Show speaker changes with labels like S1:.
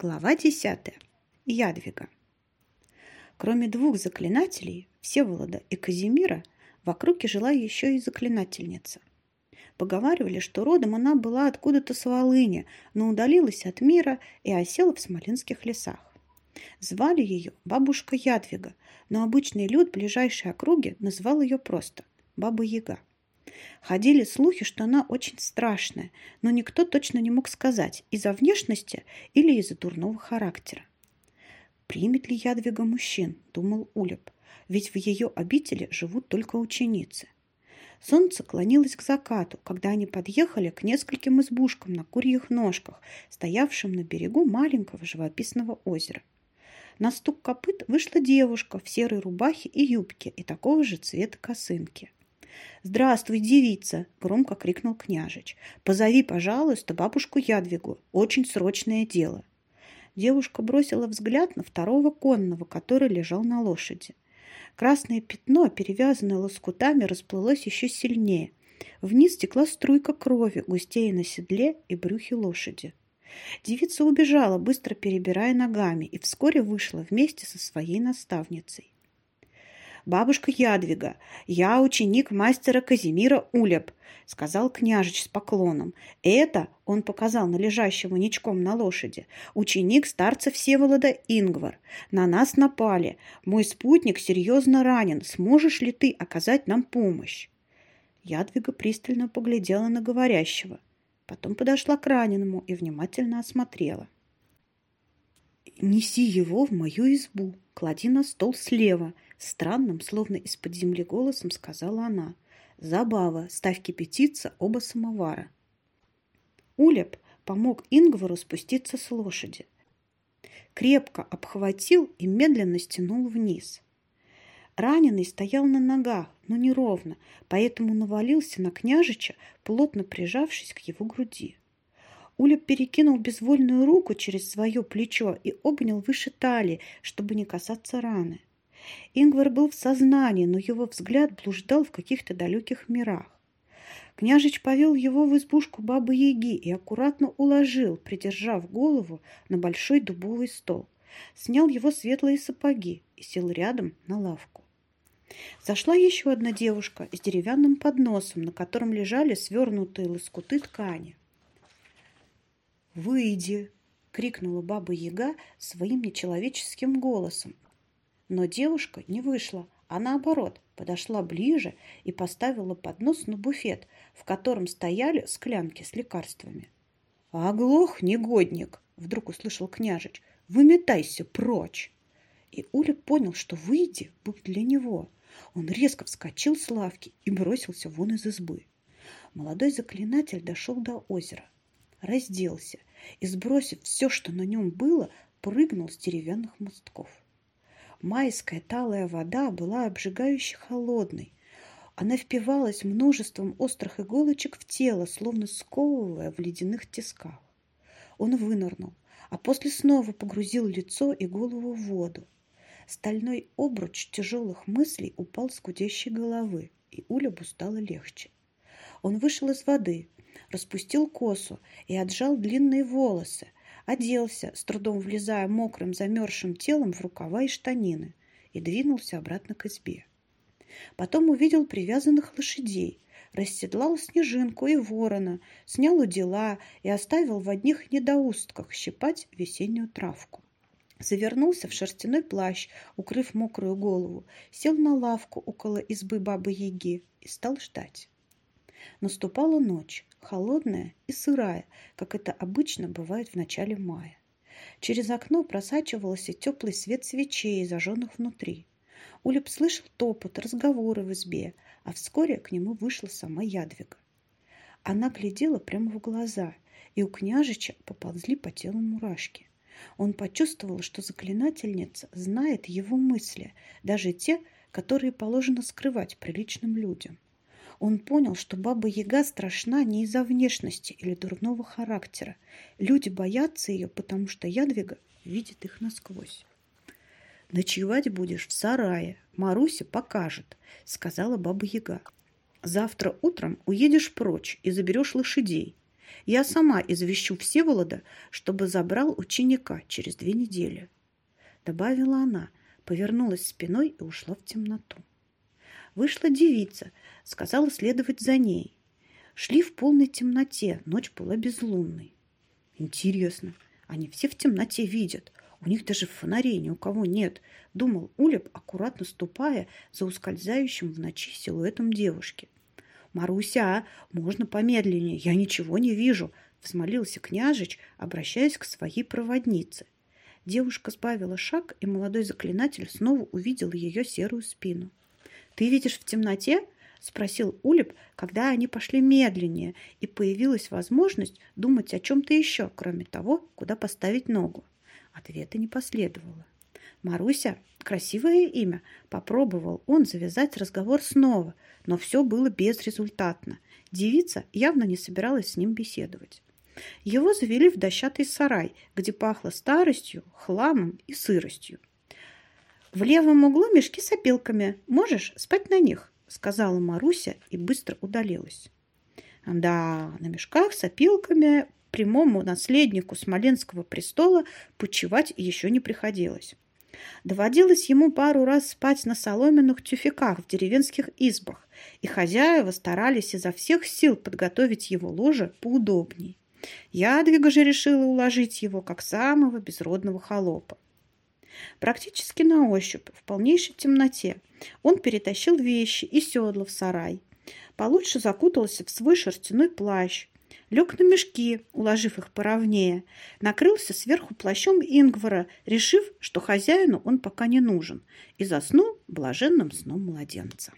S1: Глава 10. Ядвига. Кроме двух заклинателей, Всеволода и Казимира, в округе жила еще и заклинательница. Поговаривали, что родом она была откуда-то с Волыни, но удалилась от мира и осела в смоленских лесах. Звали ее бабушка Ядвига, но обычный люд ближайшей округи называл ее просто Баба Яга. Ходили слухи, что она очень страшная, но никто точно не мог сказать, из-за внешности или из-за дурного характера. «Примет ли Ядвига мужчин?» – думал Улеп. «Ведь в ее обители живут только ученицы». Солнце клонилось к закату, когда они подъехали к нескольким избушкам на курьих ножках, стоявшим на берегу маленького живописного озера. На стук копыт вышла девушка в серой рубахе и юбке и такого же цвета косынки. «Здравствуй, девица!» – громко крикнул княжич. «Позови, пожалуйста, бабушку Ядвигу. Очень срочное дело». Девушка бросила взгляд на второго конного, который лежал на лошади. Красное пятно, перевязанное лоскутами, расплылось еще сильнее. Вниз текла струйка крови, густее на седле и брюхе лошади. Девица убежала, быстро перебирая ногами, и вскоре вышла вместе со своей наставницей. «Бабушка Ядвига, я ученик мастера Казимира Улеп», — сказал княжич с поклоном. «Это, — он показал на лежащего ничком на лошади, — ученик старца Всеволода Ингвар. На нас напали. Мой спутник серьезно ранен. Сможешь ли ты оказать нам помощь?» Ядвига пристально поглядела на говорящего. Потом подошла к раненому и внимательно осмотрела. «Неси его в мою избу, клади на стол слева», Странным, словно из-под земли голосом сказала она. «Забава, ставь кипятиться оба самовара». Улеп помог Ингвару спуститься с лошади. Крепко обхватил и медленно стянул вниз. Раненый стоял на ногах, но неровно, поэтому навалился на княжича, плотно прижавшись к его груди. Улеп перекинул безвольную руку через свое плечо и обнял выше талии, чтобы не касаться раны. Ингвар был в сознании, но его взгляд блуждал в каких-то далеких мирах. Княжич повел его в избушку бабы-яги и аккуратно уложил, придержав голову на большой дубовый стол. Снял его светлые сапоги и сел рядом на лавку. Зашла еще одна девушка с деревянным подносом, на котором лежали свернутые лоскуты ткани. «Выйди!» — крикнула баба-яга своим нечеловеческим голосом, но девушка не вышла, а наоборот подошла ближе и поставила поднос на буфет, в котором стояли склянки с лекарствами. «Оглох, негодник!» — вдруг услышал княжич. «Выметайся прочь!» И Уля понял, что «выйди» будет для него. Он резко вскочил с лавки и бросился вон из избы. Молодой заклинатель дошел до озера, разделся и, сбросив все, что на нем было, прыгнул с деревянных мостков. Майская талая вода была обжигающе холодной. Она впивалась множеством острых иголочек в тело, словно сковывая в ледяных тисках. Он вынырнул, а после снова погрузил лицо и голову в воду. Стальной обруч тяжелых мыслей упал с гудящей головы, и Улебу стало легче. Он вышел из воды, распустил косу и отжал длинные волосы, оделся, с трудом влезая мокрым замерзшим телом в рукава и штанины, и двинулся обратно к избе. Потом увидел привязанных лошадей, расседлал снежинку и ворона, снял удила и оставил в одних недоустках щипать весеннюю травку. Завернулся в шерстяной плащ, укрыв мокрую голову, сел на лавку около избы бабы-яги и стал ждать. Наступала ночь, холодная и сырая, как это обычно бывает в начале мая. Через окно просачивался теплый свет свечей, зажженных внутри. Улеп слышал топот, разговоры в избе, а вскоре к нему вышла сама Ядвига. Она глядела прямо в глаза, и у княжича поползли по телу мурашки. Он почувствовал, что заклинательница знает его мысли, даже те, которые положено скрывать приличным людям. Он понял, что баба-яга страшна не из-за внешности или дурного характера. Люди боятся ее, потому что Ядвига видит их насквозь. «Ночевать будешь в сарае. Маруся покажет», — сказала баба-яга. «Завтра утром уедешь прочь и заберешь лошадей. Я сама извещу Всеволода, чтобы забрал ученика через две недели. Добавила она, повернулась спиной и ушла в темноту. Вышла девица, сказала следовать за ней. Шли в полной темноте, ночь была безлунной. Интересно, они все в темноте видят, у них даже фонарей ни у кого нет, думал Улеп, аккуратно ступая за ускользающим в ночи силуэтом девушки. «Маруся, можно помедленнее, я ничего не вижу», — взмолился княжич, обращаясь к своей проводнице. Девушка сбавила шаг, и молодой заклинатель снова увидел ее серую спину. «Ты видишь в темноте?» — спросил Улеп, когда они пошли медленнее, и появилась возможность думать о чем-то еще, кроме того, куда поставить ногу. Ответа не последовало. Маруся – красивое имя. Попробовал он завязать разговор снова, но все было безрезультатно. Девица явно не собиралась с ним беседовать. Его завели в дощатый сарай, где пахло старостью, хламом и сыростью. «В левом углу мешки с опилками. Можешь спать на них», — сказала Маруся и быстро удалилась. Да, на мешках с опилками прямому наследнику Смоленского престола почивать еще не приходилось. Доводилось ему пару раз спать на соломенных тюфяках в деревенских избах, и хозяева старались изо всех сил подготовить его ложе поудобней. Ядвига же решила уложить его как самого безродного холопа. Практически на ощупь, в полнейшей темноте, он перетащил вещи и седла в сарай. Получше закутался в свой шерстяной плащ, лег на мешки, уложив их поровнее, накрылся сверху плащом Ингвара, решив, что хозяину он пока не нужен, и заснул блаженным сном младенца.